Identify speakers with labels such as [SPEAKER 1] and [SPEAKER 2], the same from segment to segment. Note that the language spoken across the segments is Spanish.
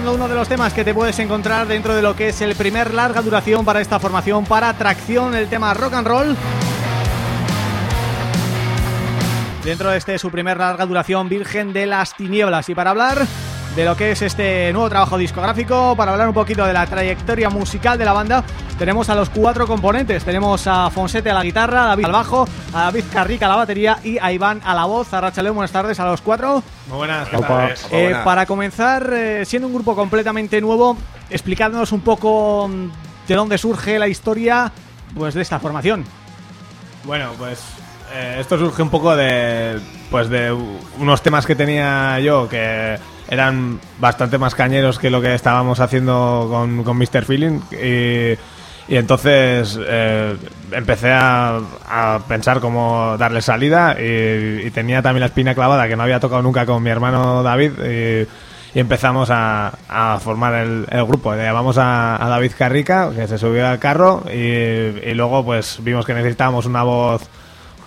[SPEAKER 1] sonando uno de los temas que te puedes encontrar dentro de lo que es el primer larga duración para esta formación para Tracción, el tema rock and roll. Dentro de este su primer larga duración, Virgen de las Tinieblas. Y para hablar de lo que es este nuevo trabajo discográfico, para hablar un poquito de la trayectoria musical de la banda, tenemos a los cuatro componentes. Tenemos a Fonsete a la guitarra, a David al bajo, a David Carrica a la batería y a Iván a la voz. A Rachaleo, buenas tardes a los cuatro.
[SPEAKER 2] Muy buenas, ¿qué
[SPEAKER 1] eh, Para comenzar, eh, siendo un grupo completamente nuevo, explicándonos un poco mm, de dónde surge la historia pues de esta formación.
[SPEAKER 2] Bueno, pues eh, esto surge un poco de pues de unos temas que tenía yo que eran bastante más cañeros que lo que estábamos haciendo con, con Mr. Feeling y, entonces eh, empecé a, pensar cómo darle salida y, tenía también la espina clavada que no había tocado nunca con mi hermano David y, empezamos a, formar el, grupo. Le llamamos a, David Carrica, que se subió al carro y luego pues vimos que necesitábamos una voz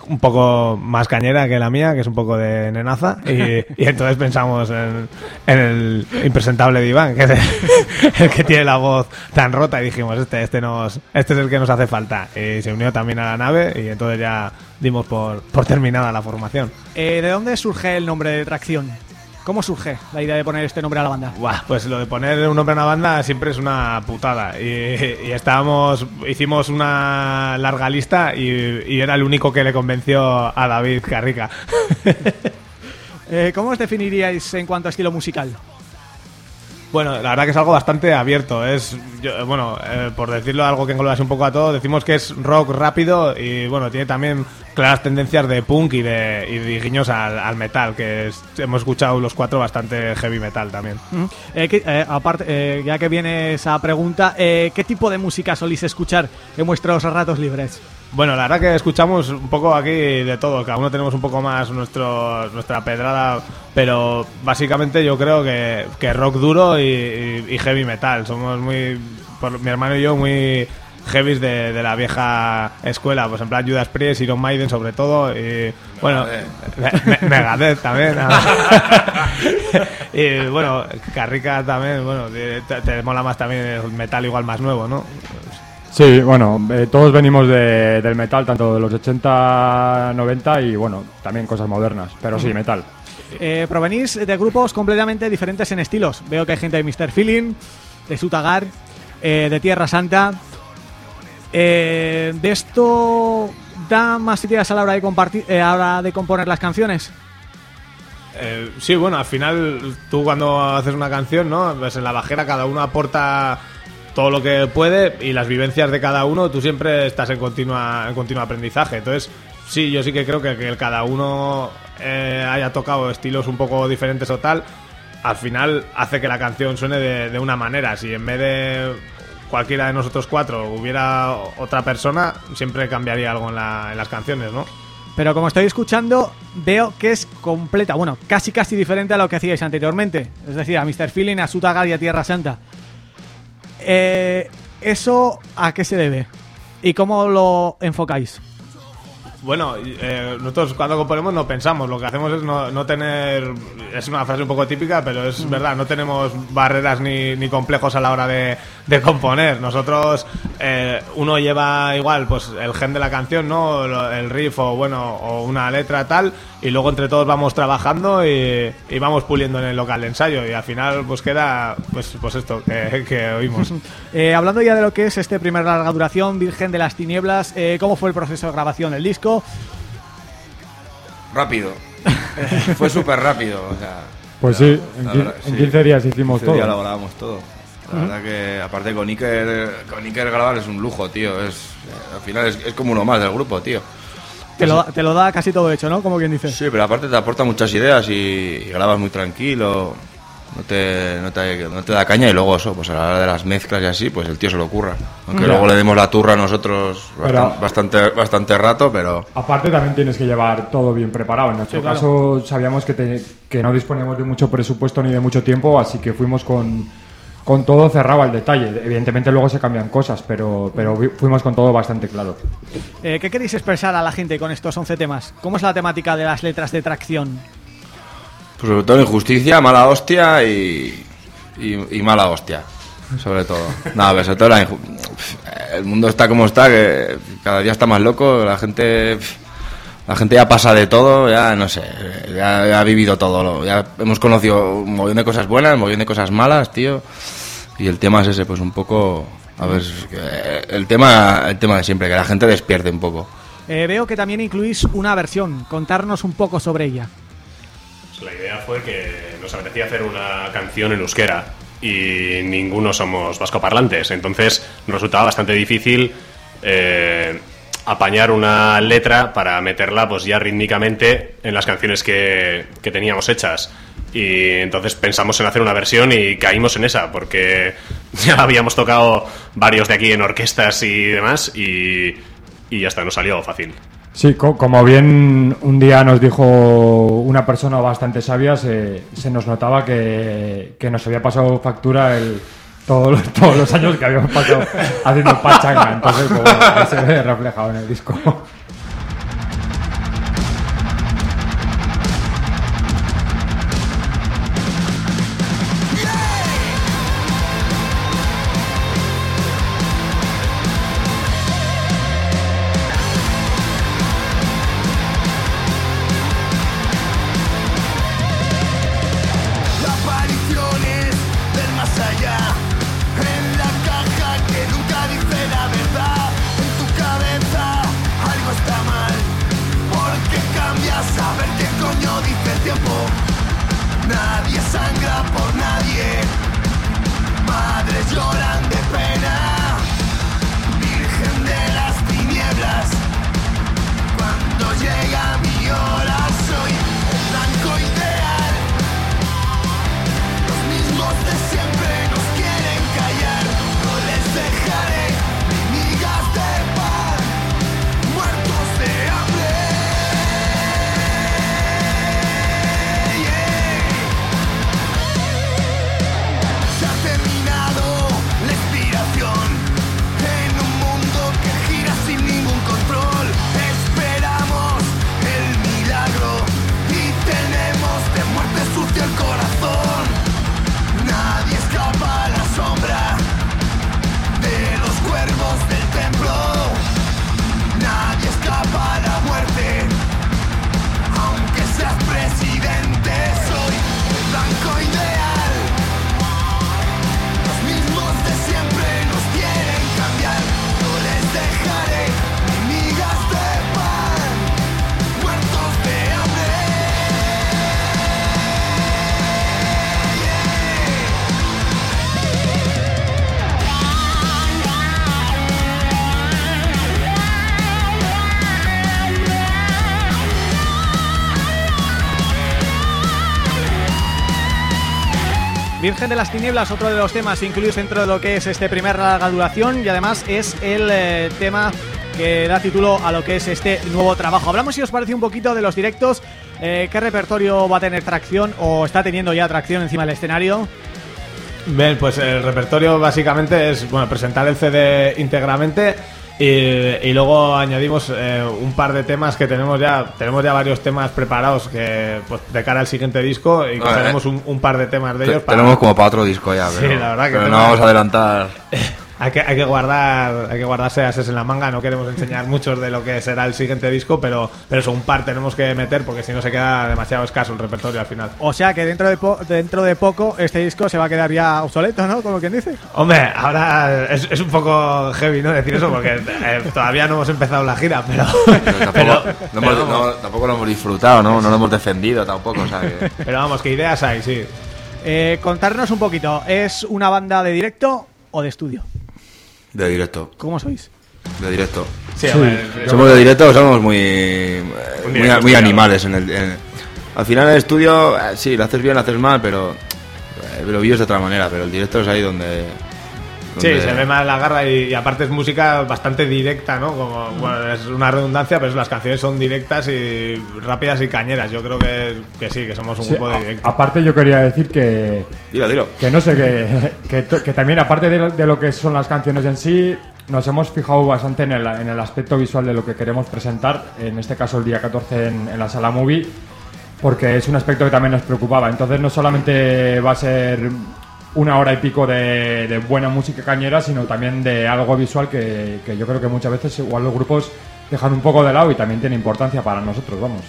[SPEAKER 2] un poco más cañera que la mía, que es un poco de nenaza, y, entonces pensamos en, el impresentable de Iván, que es el, que tiene la voz tan rota, y dijimos, este, este, nos, este es el que nos hace falta. Y se unió también a la nave, y entonces ya dimos por, por terminada la formación.
[SPEAKER 1] Eh, ¿De dónde surge el nombre de Tracción? ¿Cómo surge la idea de poner este nombre a la banda?
[SPEAKER 2] pues lo de poner un nombre a una banda siempre es una putada. Y, estábamos, hicimos una larga lista y, era el único que le convenció a David Carrica.
[SPEAKER 1] Eh, ¿Cómo os definiríais en cuanto a estilo musical?
[SPEAKER 2] Bueno, la verdad que es algo bastante abierto. Es, bueno, eh, por decirlo algo que engloba un poco a todo, decimos que es rock rápido y bueno, tiene también claras tendencias de punk y de, y guiños al, metal, que hemos escuchado los cuatro bastante heavy metal también.
[SPEAKER 1] Eh, eh, aparte, ya que viene esa pregunta, ¿qué tipo de música solís escuchar en vuestros ratos libres?
[SPEAKER 2] Bueno, la verdad que escuchamos un poco aquí de todo, cada uno tenemos un poco más nuestro, nuestra pedrada, pero básicamente yo creo que, que rock duro y, heavy metal. Somos muy, por, mi hermano y yo, muy heavies de, la vieja escuela, pues en plan Judas Priest, Iron Maiden sobre todo, y bueno, Megadeth también. y bueno, Carrica también, bueno, te, te mola más también el metal igual más nuevo, ¿no?
[SPEAKER 3] Sí, bueno, eh, todos venimos del metal, tanto de los 80, 90 y bueno, también cosas modernas, pero sí, metal.
[SPEAKER 1] Eh, provenís de grupos completamente diferentes en estilos. Veo que hay gente de Mr. Feeling, de Sutagar, eh, de Tierra Santa. ¿De esto da más ideas a la hora de, compartir, a la hora de componer las canciones?
[SPEAKER 2] sí, bueno, al final tú cuando haces una canción, ¿no? Pues en la bajera cada uno aporta todo lo que puede y las vivencias de cada uno, tú siempre estás en continua en continuo aprendizaje. Entonces, sí, yo sí que creo que, que cada uno eh, haya tocado estilos un poco diferentes o tal, al final hace que la canción suene de, una manera. Si en vez de cualquiera de nosotros cuatro hubiera otra persona, siempre cambiaría algo en, en las canciones, ¿no?
[SPEAKER 1] Pero como estoy escuchando, veo que es completa, bueno, casi casi diferente a lo que hacíais anteriormente. Es decir, a Mr. Feeling, a Sutagar y a Tierra Santa. Eh, ¿Eso a qué se debe? ¿Y cómo lo enfocáis?
[SPEAKER 2] Bueno, eh, nosotros cuando componemos no pensamos, lo que hacemos es no, tener, es una frase un poco típica, pero es mm. verdad, no tenemos barreras ni, ni complejos a la hora de, componer. Nosotros, eh, uno lleva igual pues el gen de la canción, ¿no? El riff o bueno, o una letra tal, y luego entre todos vamos trabajando y, vamos puliendo en el local de ensayo y al final pues queda pues pues esto que, oímos.
[SPEAKER 1] Eh, hablando ya de lo que es este primer larga duración, Virgen de las Tinieblas, ¿cómo fue el proceso de grabación del disco?
[SPEAKER 4] Rápido. Fue súper rápido,
[SPEAKER 3] Pues sí, en, 15 días hicimos todo.
[SPEAKER 4] Ya lo grabamos todo. La verdad que, aparte con Iker, con Iker grabar es un lujo, tío. Es, al final es, como uno más del grupo, tío.
[SPEAKER 1] Te lo, te lo, da casi todo hecho, ¿no? Como quien dice.
[SPEAKER 4] Sí, pero aparte te aporta muchas ideas y grabas muy tranquilo no te, no te, no, te, da caña y luego eso, pues a la hora de las mezclas y así, pues el tío se lo ocurra. Aunque luego le demos la turra a nosotros bastante, bastante, rato, pero...
[SPEAKER 3] Aparte también tienes que llevar todo bien preparado. En nuestro caso sabíamos que, que no disponíamos de mucho presupuesto ni de mucho tiempo, así que fuimos con, con todo cerrado al detalle. Evidentemente luego se cambian cosas, pero, pero fuimos con todo bastante claro.
[SPEAKER 1] Eh, ¿Qué queréis expresar a la gente con estos 11 temas? ¿Cómo es la temática de las letras de tracción?
[SPEAKER 4] Pues sobre todo injusticia, mala hostia y, y, mala hostia, sobre todo. Nada, sobre todo el mundo está como está, que cada día está más loco, la gente la gente ya pasa de todo, ya no sé, ya, ha vivido todo, ya hemos conocido un montón de cosas buenas, un montón de cosas malas, tío. Y el tema es ese, pues un poco, a ver, el tema, el tema de siempre, que la gente despierte un poco.
[SPEAKER 1] Eh, veo que también incluís una versión, contarnos un poco sobre ella.
[SPEAKER 5] Pues la idea fue que nos apetecía hacer una canción en euskera y ninguno somos vascoparlantes, entonces nos resultaba bastante difícil eh, apañar una letra para meterla pues ya rítmicamente en las canciones que, teníamos hechas. Y entonces pensamos en hacer una versión y caímos en esa, porque ya habíamos tocado varios de aquí en orquestas y demás, y, y ya está, nos salió fácil.
[SPEAKER 6] Sí, como bien un día nos dijo una persona bastante sabia, se, se nos notaba que, que nos había pasado factura el, todos, todos los años que habíamos pasado haciendo pachanga. Entonces, pues, se ve reflejado en el disco.
[SPEAKER 1] Virgen de las Tinieblas, otro de los temas incluidos dentro de lo que es este primer larga duración y además es el eh, tema que da título a lo que es este nuevo trabajo. Hablamos si os parece un poquito de los directos, eh, qué repertorio va a tener tracción o está teniendo ya tracción encima del escenario.
[SPEAKER 2] Bien, pues el repertorio básicamente es bueno presentar el CD íntegramente y, luego añadimos eh, un par de temas que tenemos ya tenemos ya varios temas preparados que pues, de cara al siguiente disco y que tenemos un, un, par de temas de ellos
[SPEAKER 4] tenemos como para otro disco ya pero,
[SPEAKER 2] sí, la verdad que
[SPEAKER 4] no vamos a adelantar
[SPEAKER 2] hay que, hay que guardar hay que guardarse ases en la manga no queremos enseñar muchos de lo que será el siguiente disco pero pero eso un par tenemos que meter porque si no se queda demasiado escaso el repertorio al final.
[SPEAKER 1] O sea que dentro de dentro de poco este disco se va a quedar ya obsoleto ¿no? como quien dice.
[SPEAKER 2] Hombre ahora es, es un poco heavy no decir eso porque eh, todavía no hemos empezado la gira pero,
[SPEAKER 4] tampoco, lo hemos disfrutado no no lo hemos defendido tampoco o sea
[SPEAKER 2] pero vamos que ideas hay sí.
[SPEAKER 1] Eh, contarnos un poquito es una banda de directo o de estudio
[SPEAKER 4] de directo.
[SPEAKER 1] ¿Cómo sois?
[SPEAKER 4] De directo. Sí, somos de directo, somos muy muy, animales en el, al final el estudio, eh, sí, lo haces bien, lo haces mal, pero eh, lo vives de otra manera, pero el directo es ahí donde
[SPEAKER 2] Sí, se ve más la garra y, aparte es música bastante directa, ¿no? Como, bueno, es una redundancia, pero las canciones son directas y rápidas y cañeras. Yo creo que, que sí, que somos un grupo de directo.
[SPEAKER 6] Aparte yo quería decir que...
[SPEAKER 4] Dilo, dilo.
[SPEAKER 6] Que no sé, que, que, también aparte de lo, que son las canciones en sí, nos hemos fijado bastante en el, en el aspecto visual de lo que queremos presentar, en este caso el día 14 en, en la sala movie, porque es un aspecto que también nos preocupaba. Entonces no solamente va a ser una hora y pico de, buena música cañera, sino también de algo visual que, yo creo que muchas veces igual los grupos dejan un poco de lado y también tiene importancia para nosotros, vamos.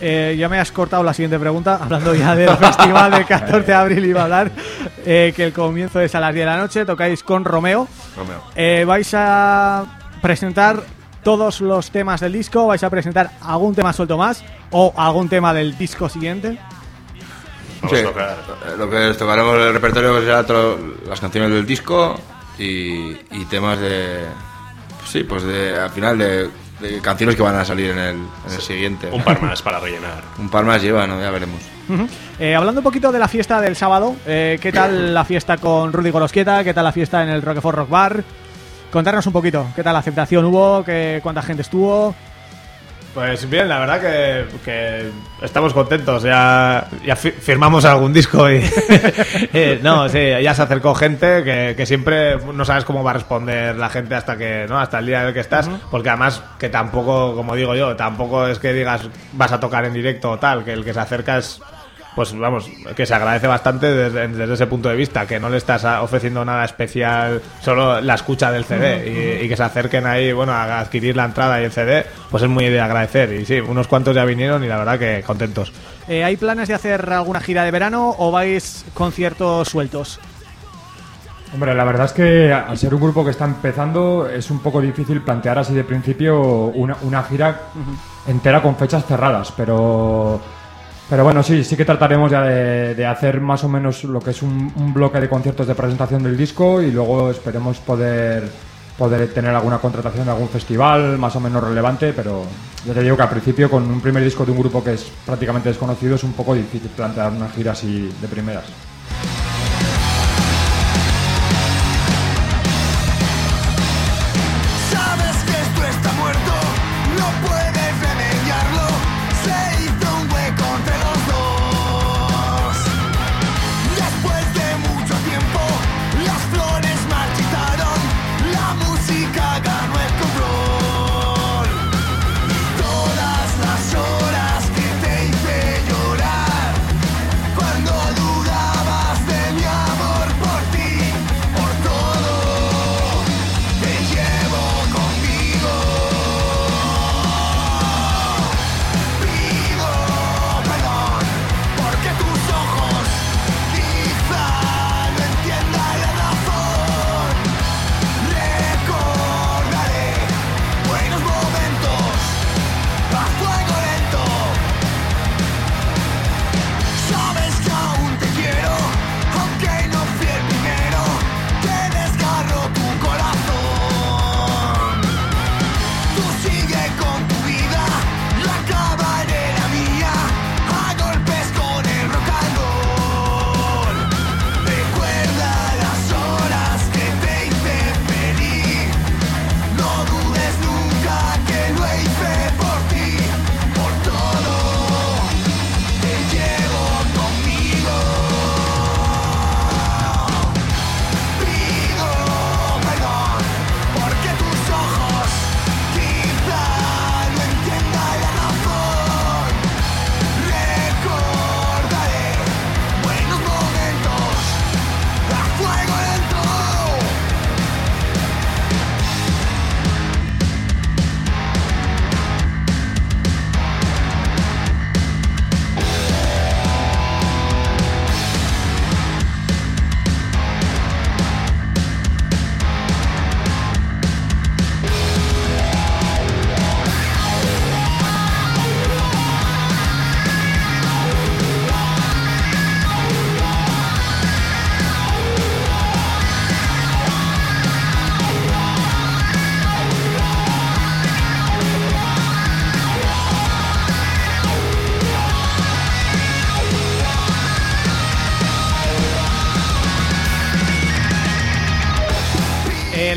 [SPEAKER 1] Eh, ya me has cortado la siguiente pregunta, hablando ya del festival del 14 de abril iba a hablar, eh, que el comienzo es a las 10 de la noche, tocáis con Romeo.
[SPEAKER 4] Romeo.
[SPEAKER 1] Eh, vais a presentar todos los temas del disco, vais a presentar algún tema suelto más o algún tema del disco siguiente.
[SPEAKER 4] Sí, lo que tocaremos el repertorio será las canciones del disco y, temas de... Sí, pues de al final de, canciones que van a salir en el, siguiente.
[SPEAKER 5] Un par más para rellenar.
[SPEAKER 4] un par más lleva, ¿no? Ya veremos.
[SPEAKER 1] Eh, hablando un poquito de la fiesta del sábado, eh, ¿qué tal la fiesta con Rudy Gorosquieta? ¿Qué tal la fiesta en el Roquefort Rock Bar? Contarnos un poquito, ¿qué tal la aceptación hubo? ¿Qué, ¿Cuánta gente estuvo?
[SPEAKER 2] Pues bien, la verdad que, estamos contentos. Ya, ya firmamos algún disco y. Eh, no, sí, ya se acercó gente que, siempre no sabes cómo va a responder la gente hasta que no hasta el día en el que estás. Porque además, que tampoco, como digo yo, tampoco es que digas vas a tocar en directo o tal, que el que se acerca es pues vamos, que se agradece bastante desde, ese punto de vista, que no le estás ofreciendo nada especial, solo la escucha del CD y, que se acerquen ahí, bueno, a adquirir la entrada y el CD, pues es muy de agradecer. Y sí, unos cuantos ya vinieron y la verdad que contentos.
[SPEAKER 1] Eh, ¿Hay planes de hacer alguna gira de verano o vais conciertos sueltos?
[SPEAKER 6] Hombre, la verdad es que al ser un grupo que está empezando es un poco difícil plantear así de principio una, gira entera con fechas cerradas, pero pero bueno, sí, sí que trataremos ya de, hacer más o menos lo que es un, bloque de conciertos de presentación del disco y luego esperemos poder, poder tener alguna contratación de algún festival más o menos relevante, pero ya te digo que al principio con un primer disco de un grupo que es prácticamente desconocido es un poco difícil plantear una gira así de primeras.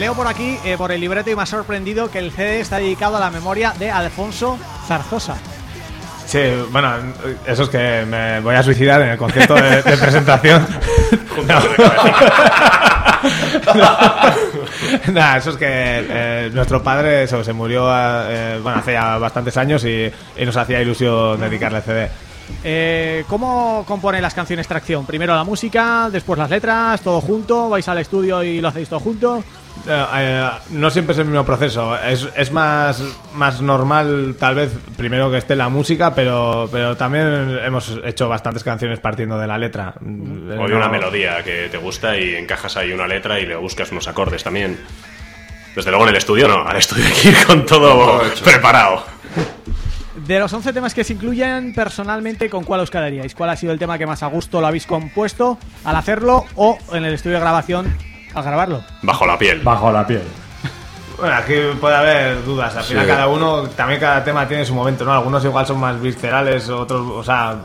[SPEAKER 1] Por aquí, eh, por el libreto, y me ha sorprendido que el CD está dedicado a la memoria de Alfonso Zarzosa.
[SPEAKER 2] Sí, bueno, eso es que me voy a suicidar en el concierto de, presentación. Nada, eso es que eh, nuestro padre eso, se murió eh, bueno, hace ya bastantes años y, nos hacía ilusión dedicarle el CD.
[SPEAKER 1] Eh, ¿Cómo compone las canciones Tracción? Primero la música, después las letras, todo junto, vais al estudio y lo hacéis todo junto.
[SPEAKER 2] Eh, eh, no siempre es el mismo proceso. Es, es más, más normal, tal vez, primero que esté la música, pero, pero también hemos hecho bastantes canciones partiendo de la letra.
[SPEAKER 5] O de una melodía que te gusta y encajas ahí una letra y le buscas unos acordes también. Desde luego en el estudio no, al estudio hay que ir con todo preparado.
[SPEAKER 1] De los 11 temas que se incluyen, personalmente, ¿con cuál os quedaríais? ¿Cuál ha sido el tema que más a gusto lo habéis compuesto al hacerlo o en el estudio de grabación al grabarlo?
[SPEAKER 5] Bajo la piel.
[SPEAKER 3] Bajo la piel.
[SPEAKER 2] Bueno, aquí puede haber dudas. Al final, cada uno, también cada tema tiene su momento, ¿no? Algunos igual son más viscerales, otros, o sea,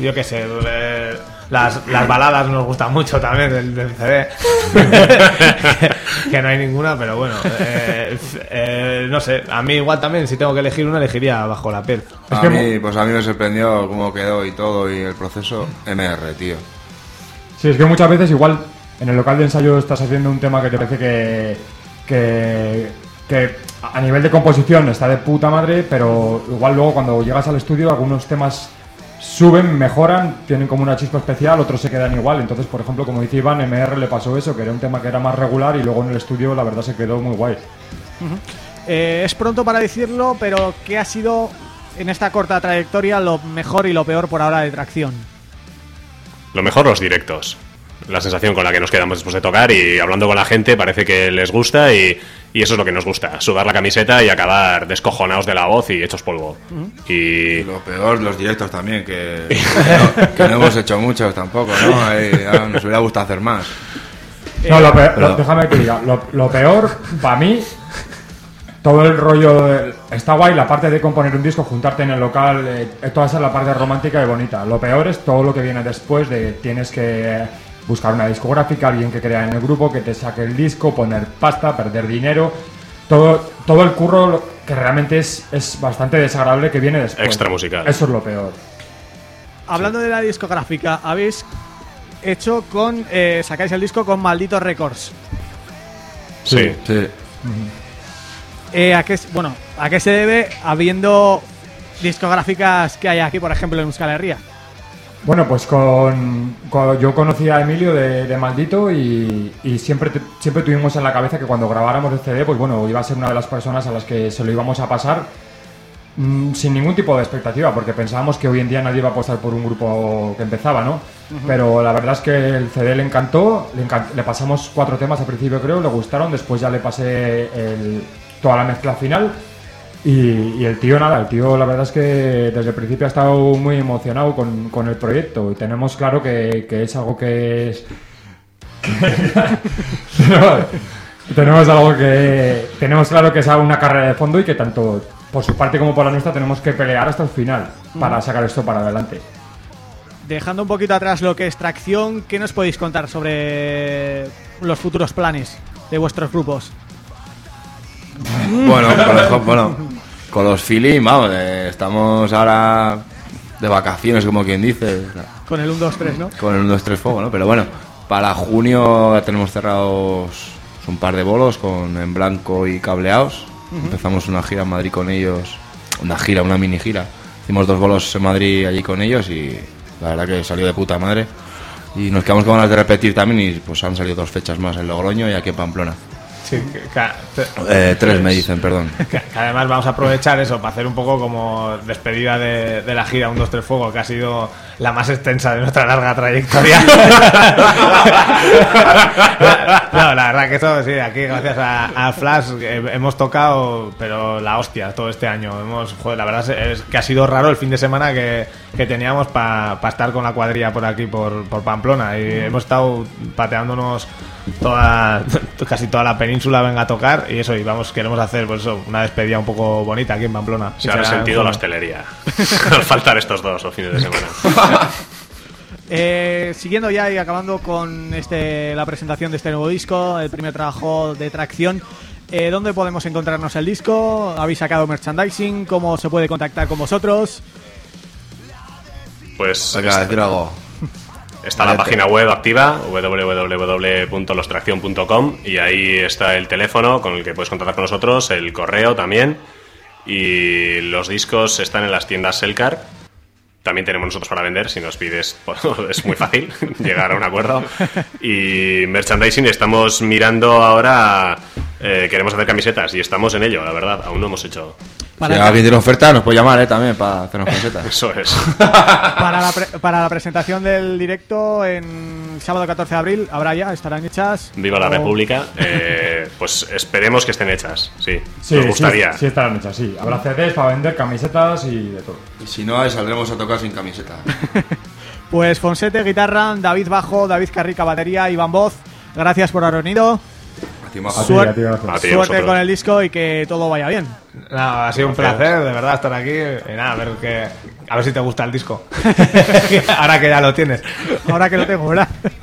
[SPEAKER 2] yo qué sé. Eh, las, las baladas nos gustan mucho también del, del CD. que no hay ninguna, pero bueno. Eh, eh, no sé, a mí igual también, si tengo que elegir una, elegiría Bajo la piel.
[SPEAKER 4] A mí, pues a mí me sorprendió cómo quedó y todo y el proceso MR, tío.
[SPEAKER 3] Sí, es que muchas veces igual en el local de ensayo estás haciendo un tema que te parece que, que, que a nivel de composición está de puta madre, pero igual luego cuando llegas al estudio algunos temas suben, mejoran, tienen como una chispa especial, otros se quedan igual. Entonces, por ejemplo, como dice Iván, MR le pasó eso, que era un tema que era más regular y luego en el estudio la verdad se quedó muy guay.
[SPEAKER 1] Eh, es pronto para decirlo, pero ¿qué ha sido en esta corta trayectoria lo mejor y lo peor por ahora de tracción?
[SPEAKER 5] Lo mejor los directos. La sensación con la que nos quedamos después de tocar y hablando con la gente parece que les gusta y, y eso es lo que nos gusta, sudar la camiseta y acabar descojonados de la voz y hechos polvo. Y
[SPEAKER 4] lo peor, los directos también, que, que no, que no hemos hecho muchos tampoco, ¿no? Nos hubiera gustado hacer más.
[SPEAKER 3] No, lo peor, lo- déjame que diga, lo, lo peor para mí, todo el rollo, del- está guay la parte de componer un disco, juntarte en el local, eh, toda esa es la parte romántica y bonita. Lo peor es todo lo que viene después de tienes que buscar una discográfica, alguien que crea en el grupo, que te saque el disco, poner pasta, perder dinero, todo, todo el curro que realmente es, es bastante desagradable que viene después.
[SPEAKER 5] Extra musical.
[SPEAKER 3] Eso es lo peor.
[SPEAKER 1] Hablando de la discográfica, habéis hecho con... eh, sacáis el disco con Malditos Records.
[SPEAKER 5] sí.
[SPEAKER 4] Sí.
[SPEAKER 1] Eh, ¿a, qué, bueno, ¿A qué se debe habiendo discográficas que hay aquí, por ejemplo, en Euskal Herria?
[SPEAKER 3] Bueno, pues con, con- yo conocí a Emilio de, de Maldito y, y siempre, te- siempre tuvimos en la cabeza que cuando grabáramos el CD, pues bueno, iba a ser una de las personas a las que se lo íbamos a pasar mm, sin ningún tipo de expectativa, porque pensábamos que hoy en día nadie iba a apostar por un grupo que empezaba, ¿no? Pero la verdad es que el CD le encantó, le, encan- le pasamos cuatro temas al principio creo, le gustaron, después ya le pasé el- toda la mezcla final y, y el tío, nada, el tío la verdad es que desde el principio ha estado muy emocionado con, con el proyecto y tenemos claro que, que es algo que es... tenemos, tenemos algo que... Tenemos claro que es una carrera de fondo y que tanto por su parte como por la nuestra tenemos que pelear hasta el final para sacar esto para adelante.
[SPEAKER 1] Dejando un poquito atrás lo que es tracción, ¿qué nos podéis contar sobre los futuros planes de vuestros grupos?
[SPEAKER 4] Bueno, por ejemplo, bueno, con los feeling, vamos, eh, estamos ahora de vacaciones, como quien dice,
[SPEAKER 1] Con el 1, 2, 3, ¿no?
[SPEAKER 4] con el 1, 2, 3 fuego, ¿no? Pero bueno, para junio ya tenemos cerrados un par de bolos con En Blanco y Cableados. Empezamos una gira en Madrid con ellos, una gira, una mini gira. Hicimos dos bolos en Madrid allí con ellos y la verdad que salió de puta madre. Y nos quedamos con ganas de repetir también y pues han salido dos fechas más en Logroño y aquí en Pamplona.
[SPEAKER 2] Sí,
[SPEAKER 4] Eh, tres me dicen, perdón.
[SPEAKER 2] Que, que además vamos a aprovechar eso para hacer un poco como despedida de, de la gira 1, 2, 3 Fuego, que ha sido la más extensa de nuestra larga trayectoria. no, la verdad que eso sí, aquí gracias a, a Flash eh, hemos tocado, pero la hostia todo este año. Hemos, joder, la verdad es, es que ha sido raro el fin de semana que, que teníamos para estar con la cuadrilla por aquí, por, por Pamplona. Y hemos estado pateándonos toda, casi toda la península venga a tocar y eso, y vamos, queremos hacer pues eso, una despedida un poco bonita aquí en Pamplona.
[SPEAKER 5] Se ha resentido la hostelería. Al faltar estos dos los fines de semana.
[SPEAKER 1] Eh, siguiendo ya y acabando con este la presentación de este nuevo disco, el primer trabajo de tracción, eh, ¿dónde podemos encontrarnos el disco? ¿Habéis sacado merchandising? ¿Cómo se puede contactar con vosotros?
[SPEAKER 5] Pues
[SPEAKER 4] Venga, decir algo.
[SPEAKER 5] Está la página web activa, www.lostracción.com y ahí está el teléfono con el que puedes contactar con nosotros, el correo también y los discos están en las tiendas Selcar, también tenemos nosotros para vender. Si nos pides, pues, es muy fácil llegar a un acuerdo. Y merchandising, estamos mirando ahora. eh, queremos hacer camisetas y estamos en ello, la verdad. Aún no hemos hecho.
[SPEAKER 6] Para,
[SPEAKER 4] si alguien tiene oferta, nos puede llamar, ¿eh? También, para hacernos camisetas.
[SPEAKER 5] Eso es.
[SPEAKER 6] para, la pre- para la presentación del directo en sábado 14 de abril, habrá ya, estarán hechas.
[SPEAKER 5] Viva la
[SPEAKER 6] O-
[SPEAKER 5] República. Eh, pues esperemos que estén hechas. Sí,
[SPEAKER 3] Sí,
[SPEAKER 5] nos
[SPEAKER 3] sí,
[SPEAKER 5] gustaría.
[SPEAKER 3] sí estarán hechas, sí. Habrá CDs para vender camisetas y de todo.
[SPEAKER 4] Y si no, saldremos a tocar sin camiseta.
[SPEAKER 6] Pues Fonsete, guitarra, David Bajo, David Carrica, batería, Iván Voz. Gracias por haber venido.
[SPEAKER 4] Así majo.
[SPEAKER 3] A ti,
[SPEAKER 6] Suer-
[SPEAKER 3] a ti, gracias.
[SPEAKER 5] A ti,
[SPEAKER 6] Suerte
[SPEAKER 5] vosotros.
[SPEAKER 6] con el disco y que todo vaya bien.
[SPEAKER 2] Nada, ha sido un placer, de verdad, estar aquí. Y nada, a ver, que, a ver si te gusta el disco. Ahora que ya lo tienes.
[SPEAKER 6] Ahora que lo tengo, ¿verdad?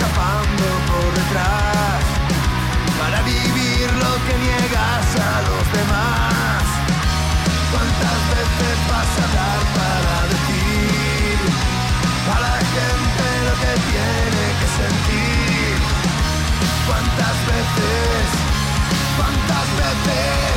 [SPEAKER 7] escapando por detrás para vivir lo que niegas a los demás? ¿Cuántas veces vas a hablar para decir a la gente lo que tiene que sentir? ¿Cuántas veces? ¿Cuántas veces